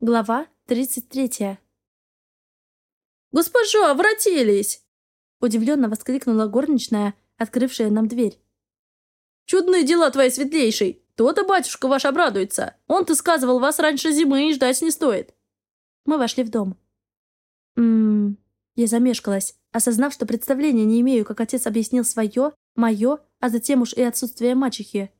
Глава 33. «Госпожа, вратились!» Удивленно воскликнула горничная, открывшая нам дверь. «Чудные дела твои, светлейший! То-то батюшка ваш обрадуется! Он-то сказывал, вас раньше зимы и ждать не стоит!» Мы вошли в дом. Ммм... Я замешкалась, осознав, что представления не имею, как отец объяснил свое, мое, а затем уж и отсутствие мачехи.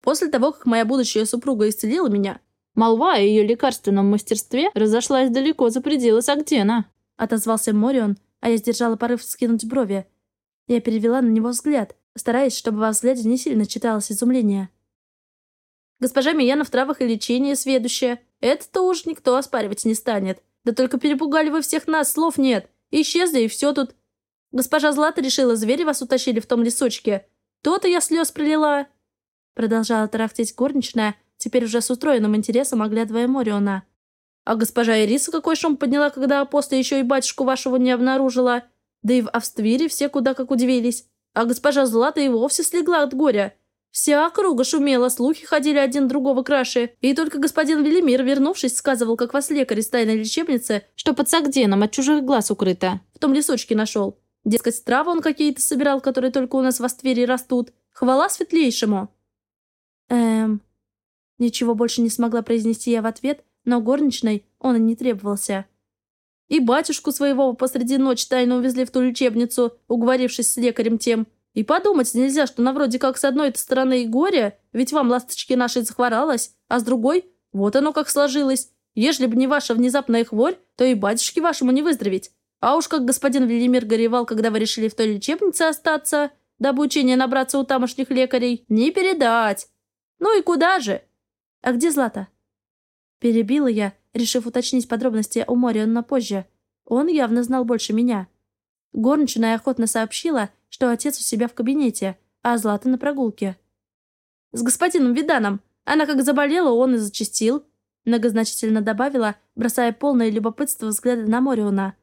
После того, как моя будущая супруга исцелила меня, Молва о ее лекарственном мастерстве разошлась далеко за пределы Сагдена. Отозвался Морион, а я сдержала порыв скинуть брови. Я перевела на него взгляд, стараясь, чтобы во взгляде не сильно читалось изумление. «Госпожа Мияна в травах и лечении сведущая. Это-то уж никто оспаривать не станет. Да только перепугали вы всех нас, слов нет. Исчезли, и все тут. Госпожа Злата решила, звери вас утащили в том лесочке. То-то я слез пролила». Продолжала тарахтеть горничная, теперь уже с устроенным интересом оглядывая Мориона. «А госпожа Ириса какой шум подняла, когда после еще и батюшку вашего не обнаружила? Да и в Авствире все куда как удивились. А госпожа Злата и вовсе слегла от горя. Вся округа шумела, слухи ходили один другого краше. И только господин Велимир, вернувшись, сказывал, как вас лекарь из тайной лечебницы, что под Сагденом от чужих глаз укрыто. В том лесочке нашел. Дескать, травы он какие-то собирал, которые только у нас в Аствере растут. Хвала светлейшему. Эм... Ничего больше не смогла произнести я в ответ, но горничной он и не требовался. И батюшку своего посреди ночи тайно увезли в ту лечебницу, уговорившись с лекарем тем. И подумать нельзя, что на вроде как с одной стороны и горе, ведь вам, ласточки нашей, захворалась, а с другой, вот оно как сложилось. Ежели бы не ваша внезапная хворь, то и батюшке вашему не выздороветь. А уж как господин Велимир горевал, когда вы решили в той лечебнице остаться, дабы учения набраться у тамошних лекарей, не передать. Ну и куда же? А где Злата? Перебила я, решив уточнить подробности у Мориона позже. Он явно знал больше меня. Горничная охотно сообщила, что отец у себя в кабинете, а Злата на прогулке. «С господином Виданом. Она как заболела, он и зачастил», многозначительно добавила, бросая полное любопытство взгляды на Мориона.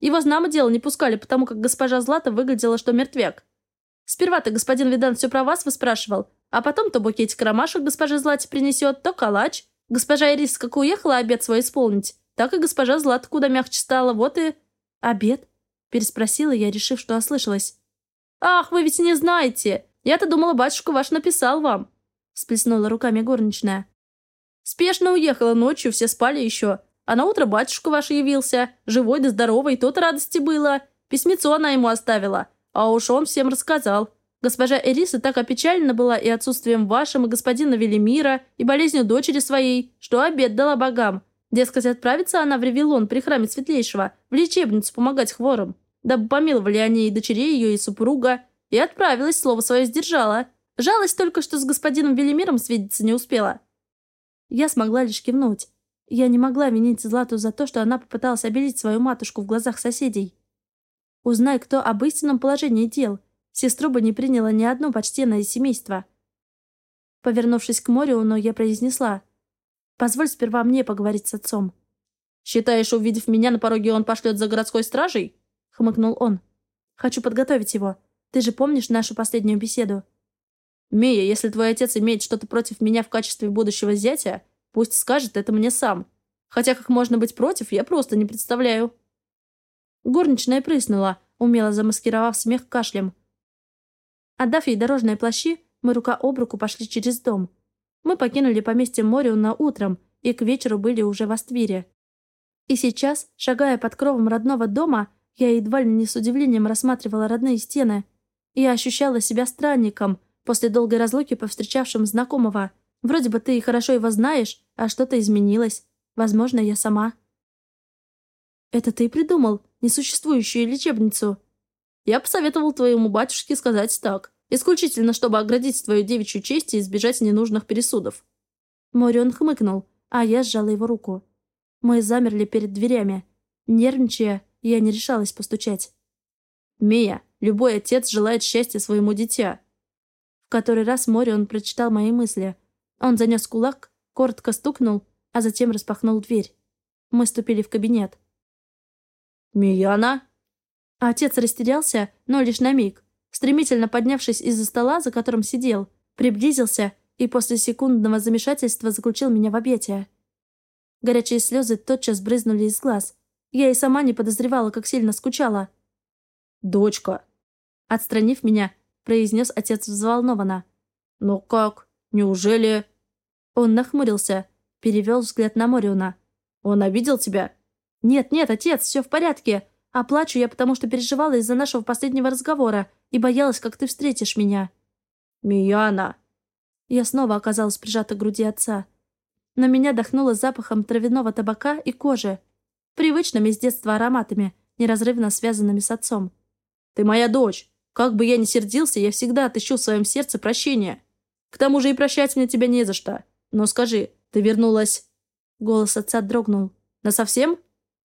«Его знамо дело не пускали, потому как госпожа Злата выглядела, что мертвяк. Сперва-то господин Видан все про вас выспрашивал, а потом то букетик ромашек госпоже Злате принесет, то калач. Госпожа Ирис как уехала обед свой исполнить, так и госпожа Злата куда мягче стала, вот и... «Обед?» – переспросила я, решив, что ослышалась. «Ах, вы ведь не знаете! Я-то думала, батюшка ваш написал вам!» – всплеснула руками горничная. «Спешно уехала ночью, все спали еще. А на утро батюшка ваш явился, живой да здоровый, тот радости было. Письмецо она ему оставила. А уж он всем рассказал. Госпожа Эриса так опечалена была и отсутствием вашим, и господина Велимира, и болезнью дочери своей, что обед дала богам. Дескать, отправится она в Ревелон при храме Светлейшего, в лечебницу помогать хворым. Дабы помиловали они и дочерей ее, и супруга. И отправилась, слово свое сдержала. Жалость только, что с господином Велимиром свидеться не успела. Я смогла лишь кивнуть. Я не могла винить Злату за то, что она попыталась обелить свою матушку в глазах соседей. Узнай, кто об истинном положении дел. Сестру бы не приняло ни одно почтенное семейство. Повернувшись к морю, но я произнесла. «Позволь сперва мне поговорить с отцом». «Считаешь, увидев меня на пороге, он пошлет за городской стражей?» — хмыкнул он. «Хочу подготовить его. Ты же помнишь нашу последнюю беседу?» «Мия, если твой отец имеет что-то против меня в качестве будущего зятя, пусть скажет это мне сам. Хотя как можно быть против, я просто не представляю». Горничная прыснула, умело замаскировав смех кашлем. Отдав ей дорожные плащи, мы рука об руку пошли через дом. Мы покинули поместье на утром и к вечеру были уже в Аствире. И сейчас, шагая под кровом родного дома, я едва ли не с удивлением рассматривала родные стены. Я ощущала себя странником, после долгой разлуки повстречавшим знакомого. Вроде бы ты и хорошо его знаешь, а что-то изменилось. Возможно, я сама. «Это ты придумал несуществующую лечебницу?» «Я посоветовал твоему батюшке сказать так. Исключительно, чтобы оградить твою девичью честь и избежать ненужных пересудов». Морион хмыкнул, а я сжала его руку. Мы замерли перед дверями. Нервничая, я не решалась постучать. «Мия, любой отец желает счастья своему дитя». В который раз Морион прочитал мои мысли. Он занес кулак, коротко стукнул, а затем распахнул дверь. Мы ступили в кабинет. «Мияна?» Отец растерялся, но лишь на миг. Стремительно поднявшись из-за стола, за которым сидел, приблизился и после секундного замешательства заключил меня в объятия. Горячие слезы тотчас брызнули из глаз. Я и сама не подозревала, как сильно скучала. «Дочка!» Отстранив меня, произнес отец взволнованно. «Ну как? Неужели...» Он нахмурился, перевел взгляд на Мориуна. «Он обидел тебя?» «Нет-нет, отец, все в порядке. А плачу я, потому что переживала из-за нашего последнего разговора и боялась, как ты встретишь меня». «Мияна!» Я снова оказалась прижата к груди отца. Но меня дохнуло запахом травяного табака и кожи, привычными с детства ароматами, неразрывно связанными с отцом. «Ты моя дочь. Как бы я ни сердился, я всегда отыщу в своем сердце прощение. К тому же и прощать мне тебя не за что. Но скажи, ты вернулась...» Голос отца дрогнул. «Насовсем?»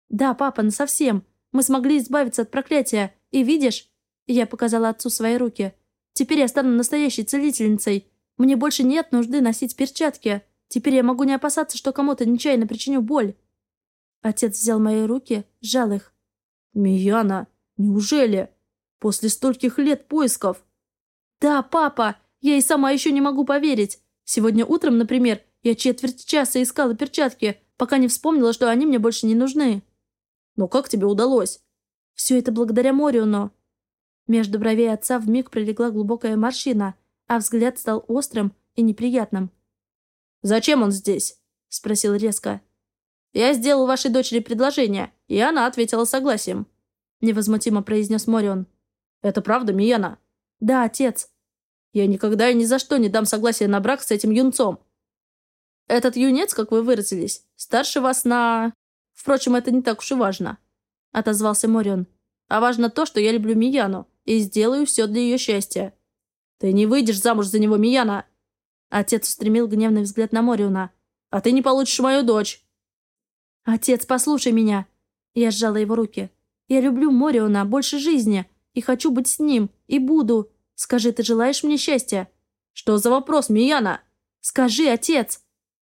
«Да, папа, насовсем. Мы смогли избавиться от проклятия. И видишь...» Я показала отцу свои руки. «Теперь я стану настоящей целительницей. Мне больше нет нужды носить перчатки. Теперь я могу не опасаться, что кому-то нечаянно причиню боль». Отец взял мои руки, сжал их. «Мияна, неужели? После стольких лет поисков?» «Да, папа, я и сама еще не могу поверить. Сегодня утром, например, я четверть часа искала перчатки, пока не вспомнила, что они мне больше не нужны». «Но как тебе удалось?» «Все это благодаря Мориону». Между бровей отца вмиг пролегла глубокая морщина, а взгляд стал острым и неприятным. «Зачем он здесь?» — спросил резко. «Я сделал вашей дочери предложение, и она ответила согласием», — невозмутимо произнес Морион. «Это правда, Мияна?» «Да, отец». «Я никогда и ни за что не дам согласия на брак с этим юнцом». «Этот юнец, как вы выразились, старше вас на...» «Впрочем, это не так уж и важно», — отозвался Морион. «А важно то, что я люблю Мияну и сделаю все для ее счастья». «Ты не выйдешь замуж за него, Мияна!» Отец устремил гневный взгляд на Мориуна. «А ты не получишь мою дочь!» «Отец, послушай меня!» Я сжала его руки. «Я люблю Мориона больше жизни, и хочу быть с ним, и буду. Скажи, ты желаешь мне счастья?» «Что за вопрос, Мияна?» «Скажи, отец!»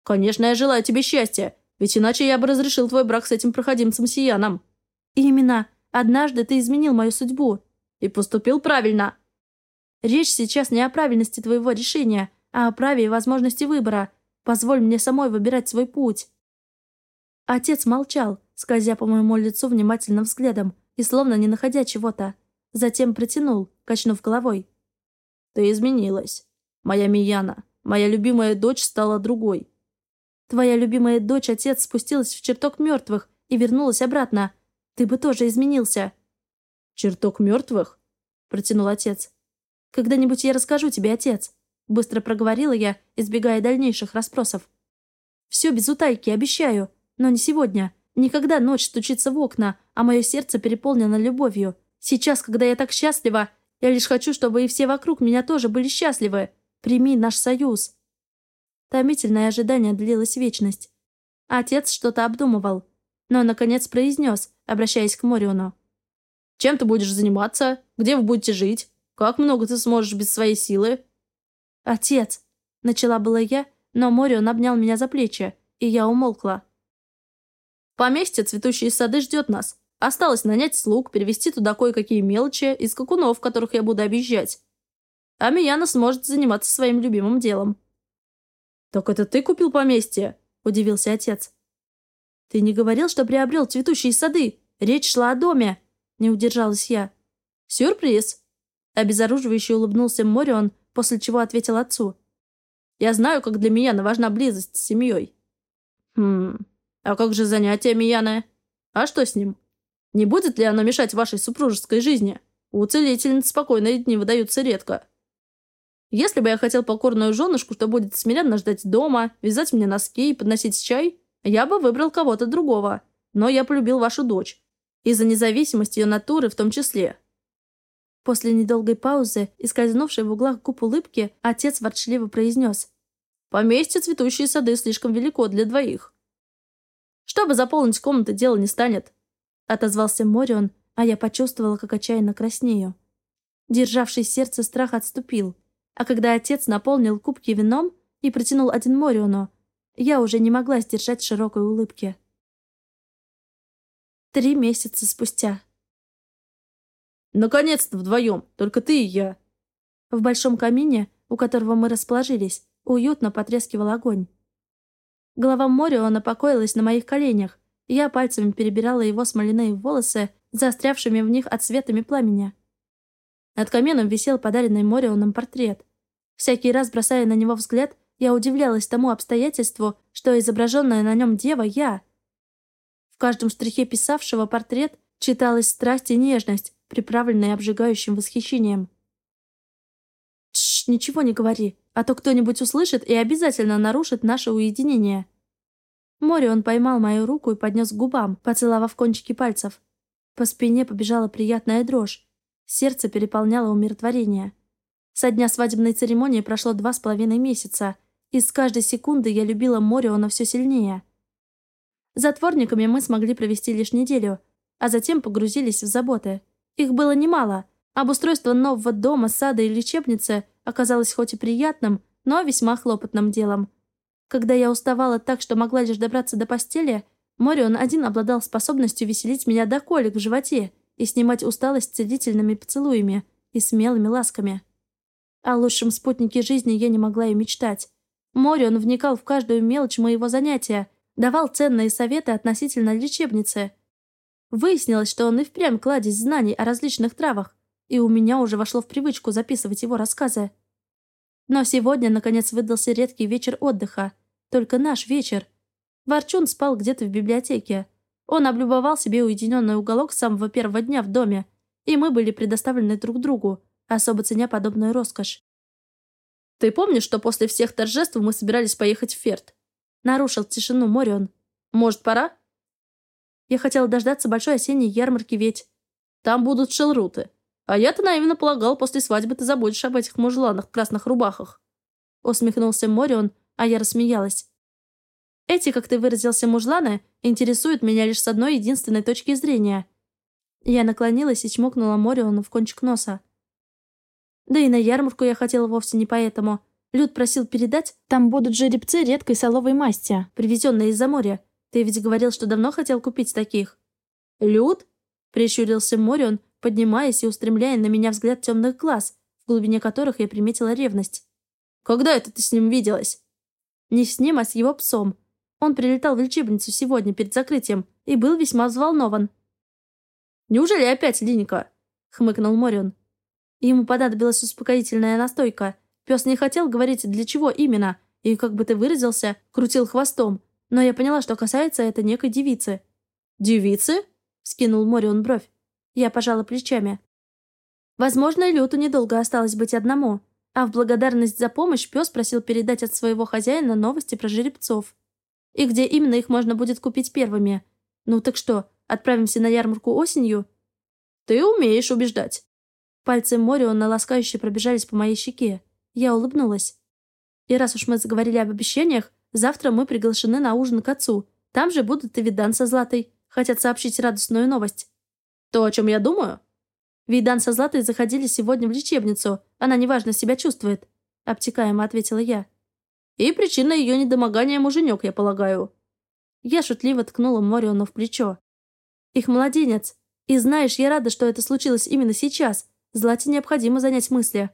«Конечно, я желаю тебе счастья, ведь иначе я бы разрешил твой брак с этим проходимцем Сияном». «Именно. Однажды ты изменил мою судьбу». «И поступил правильно». «Речь сейчас не о правильности твоего решения, а о праве и возможности выбора. Позволь мне самой выбирать свой путь». Отец молчал, скользя по моему лицу внимательным взглядом и словно не находя чего-то. Затем протянул, качнув головой. «Ты изменилась. Моя Мияна, моя любимая дочь стала другой». «Твоя любимая дочь, отец, спустилась в чертог мертвых и вернулась обратно. Ты бы тоже изменился». «Чертог мертвых?» — протянул отец. «Когда-нибудь я расскажу тебе, отец», — быстро проговорила я, избегая дальнейших расспросов. «Все без утайки, обещаю. Но не сегодня. Никогда ночь стучится в окна, а мое сердце переполнено любовью. Сейчас, когда я так счастлива, я лишь хочу, чтобы и все вокруг меня тоже были счастливы. Прими наш союз». Томительное ожидание длилось вечность. Отец что-то обдумывал, но, наконец, произнес, обращаясь к Мориону. «Чем ты будешь заниматься? Где вы будете жить? Как много ты сможешь без своей силы?» «Отец!» — начала была я, но Морион обнял меня за плечи, и я умолкла. Поместье «Цветущие сады» ждет нас. Осталось нанять слуг, перевести туда кое-какие мелочи из скакунов, которых я буду объезжать. А Мияна сможет заниматься своим любимым делом. «Так это ты купил поместье?» – удивился отец. «Ты не говорил, что приобрел цветущие сады? Речь шла о доме!» – не удержалась я. «Сюрприз!» – обезоруживающе улыбнулся Морион, после чего ответил отцу. «Я знаю, как для меня важна близость с семьей». «Хм, а как же занятие Мияны? А что с ним? Не будет ли оно мешать вашей супружеской жизни? У целительниц спокойные дни выдаются редко. Если бы я хотел покорную женушку, что будет смиренно ждать дома, вязать мне носки и подносить чай, я бы выбрал кого-то другого. Но я полюбил вашу дочь. Из-за независимости ее натуры в том числе. После недолгой паузы и скользнувшей в углах губ улыбки, отец ворчливо произнес. «Поместье цветущие сады слишком велико для двоих. Чтобы заполнить комнаты, дело не станет», — отозвался Морион, а я почувствовала, как отчаянно краснею. Державший сердце страх отступил, а когда отец наполнил кубки вином и протянул один Мориону, я уже не могла сдержать широкой улыбки. Три месяца спустя. «Наконец-то вдвоем, только ты и я!» В большом камине, у которого мы расположились, уютно потрескивал огонь. Голова Мориона покоилась на моих коленях, и я пальцами перебирала его смоляные волосы, заострявшими в них отсветами пламени. Над камином висел подаренный Морионом портрет. Всякий раз, бросая на него взгляд, я удивлялась тому обстоятельству, что изображенная на нем дева — я. Каждом штрихе писавшего портрет читалась страсть и нежность, приправленная обжигающим восхищением. «Тш, ничего не говори, а то кто-нибудь услышит и обязательно нарушит наше уединение». Морион поймал мою руку и поднес к губам, поцеловав кончики пальцев. По спине побежала приятная дрожь. Сердце переполняло умиротворение. Со дня свадебной церемонии прошло два с половиной месяца, и с каждой секунды я любила Мориона все сильнее. Затворниками мы смогли провести лишь неделю, а затем погрузились в заботы. Их было немало. Обустройство нового дома, сада и лечебницы оказалось хоть и приятным, но весьма хлопотным делом. Когда я уставала так, что могла лишь добраться до постели, Морион один обладал способностью веселить меня до колик в животе и снимать усталость целительными поцелуями и смелыми ласками. О лучшем спутнике жизни я не могла и мечтать. Морион вникал в каждую мелочь моего занятия, давал ценные советы относительно лечебницы. Выяснилось, что он и впрямь кладезь знаний о различных травах, и у меня уже вошло в привычку записывать его рассказы. Но сегодня, наконец, выдался редкий вечер отдыха. Только наш вечер. Ворчун спал где-то в библиотеке. Он облюбовал себе уединенный уголок с самого первого дня в доме, и мы были предоставлены друг другу, особо ценя подобную роскошь. «Ты помнишь, что после всех торжеств мы собирались поехать в Ферт?» Нарушил тишину Морион. «Может, пора?» Я хотела дождаться большой осенней ярмарки, ведь... Там будут шелруты. А я-то наивно полагал, после свадьбы ты забудешь об этих мужланах в красных рубахах. Усмехнулся Морион, а я рассмеялась. Эти, как ты выразился, мужланы, интересуют меня лишь с одной единственной точки зрения. Я наклонилась и чмокнула Мориону в кончик носа. Да и на ярмарку я хотела вовсе не поэтому. Люд просил передать, там будут жеребцы редкой соловой масти, привезенные из-за моря. Ты ведь говорил, что давно хотел купить таких. Люд? Прищурился Морион, поднимаясь и устремляя на меня взгляд темных глаз, в глубине которых я приметила ревность. «Когда это ты с ним виделась?» «Не с ним, а с его псом. Он прилетал в лечебницу сегодня перед закрытием и был весьма взволнован». «Неужели опять Линика?» — хмыкнул Морион. Ему понадобилась успокоительная настойка. Пес не хотел говорить, для чего именно, и, как бы ты выразился, крутил хвостом. Но я поняла, что касается это некой девицы. «Девицы?» — скинул Морион бровь. Я пожала плечами. Возможно, Люту недолго осталось быть одному, а в благодарность за помощь пес просил передать от своего хозяина новости про жеребцов. И где именно их можно будет купить первыми? Ну так что, отправимся на ярмарку осенью? Ты умеешь убеждать. Пальцы Мориона ласкающе пробежались по моей щеке. Я улыбнулась. И раз уж мы заговорили об обещаниях, завтра мы приглашены на ужин к отцу. Там же будут и Видан со Златой. Хотят сообщить радостную новость. То, о чем я думаю? Видан со Златой заходили сегодня в лечебницу. Она неважно себя чувствует. Обтекаемо ответила я. И причина ее недомогания муженек, я полагаю. Я шутливо ткнула Мориону в плечо. Их младенец. И знаешь, я рада, что это случилось именно сейчас. Злате необходимо занять мысли.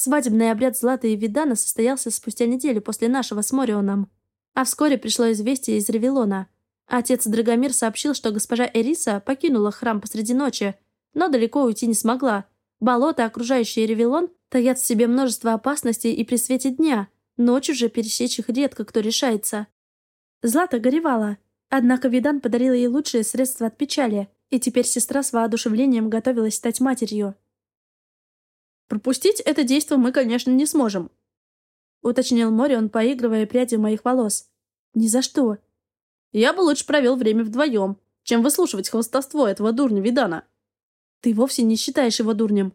Свадебный обряд Златы и Видана состоялся спустя неделю после нашего с Морионом. А вскоре пришло известие из Ревелона. Отец Драгомир сообщил, что госпожа Эриса покинула храм посреди ночи, но далеко уйти не смогла. Болото, окружающие Ревелон, таят в себе множество опасностей и при свете дня. Ночью же пересечь их редко кто решается. Злата горевала. Однако Видан подарил ей лучшие средства от печали и теперь сестра с воодушевлением готовилась стать матерью. «Пропустить это действо мы, конечно, не сможем», — уточнил Морион, поигрывая прядью моих волос. «Ни за что». «Я бы лучше провел время вдвоем, чем выслушивать хвостовство этого дурня Видана». «Ты вовсе не считаешь его дурнем».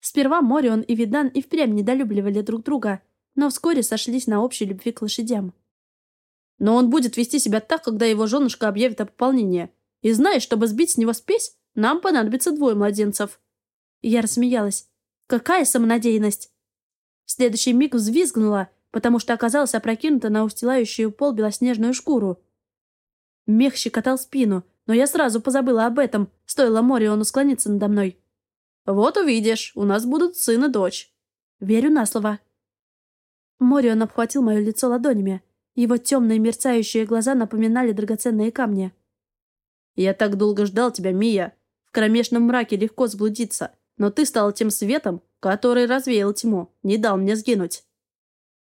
Сперва Морион и Видан и впрямь недолюбливали друг друга, но вскоре сошлись на общей любви к лошадям. «Но он будет вести себя так, когда его женушка объявит о пополнении», и знаешь, чтобы сбить с него спесь, нам понадобится двое младенцев». Я рассмеялась. «Какая самонадеянность!» В следующий миг взвизгнула, потому что оказалась опрокинута на устилающую пол белоснежную шкуру. Мех щекотал спину, но я сразу позабыла об этом, стоило Мориону склониться надо мной. «Вот увидишь, у нас будут сын и дочь». Верю на слово. Морион обхватил мое лицо ладонями. Его темные мерцающие глаза напоминали драгоценные камни. «Я так долго ждал тебя, Мия. В кромешном мраке легко заблудиться, но ты стала тем светом, который развеял тьму, не дал мне сгинуть».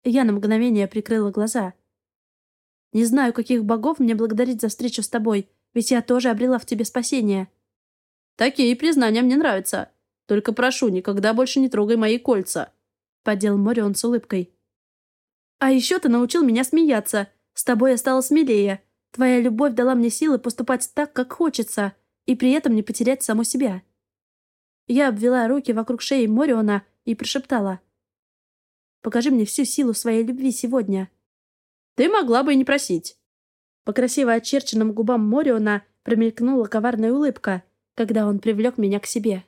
Я на мгновение прикрыла глаза. «Не знаю, каких богов мне благодарить за встречу с тобой, ведь я тоже обрела в тебе спасение». «Такие признания мне нравятся. Только прошу, никогда больше не трогай мои кольца», — поддел Морион с улыбкой. «А еще ты научил меня смеяться. С тобой я стала смелее. Твоя любовь дала мне силы поступать так, как хочется, и при этом не потерять саму себя». Я обвела руки вокруг шеи Мориона и прошептала. «Покажи мне всю силу своей любви сегодня». «Ты могла бы и не просить». По красиво очерченным губам Мориона промелькнула коварная улыбка, когда он привлек меня к себе.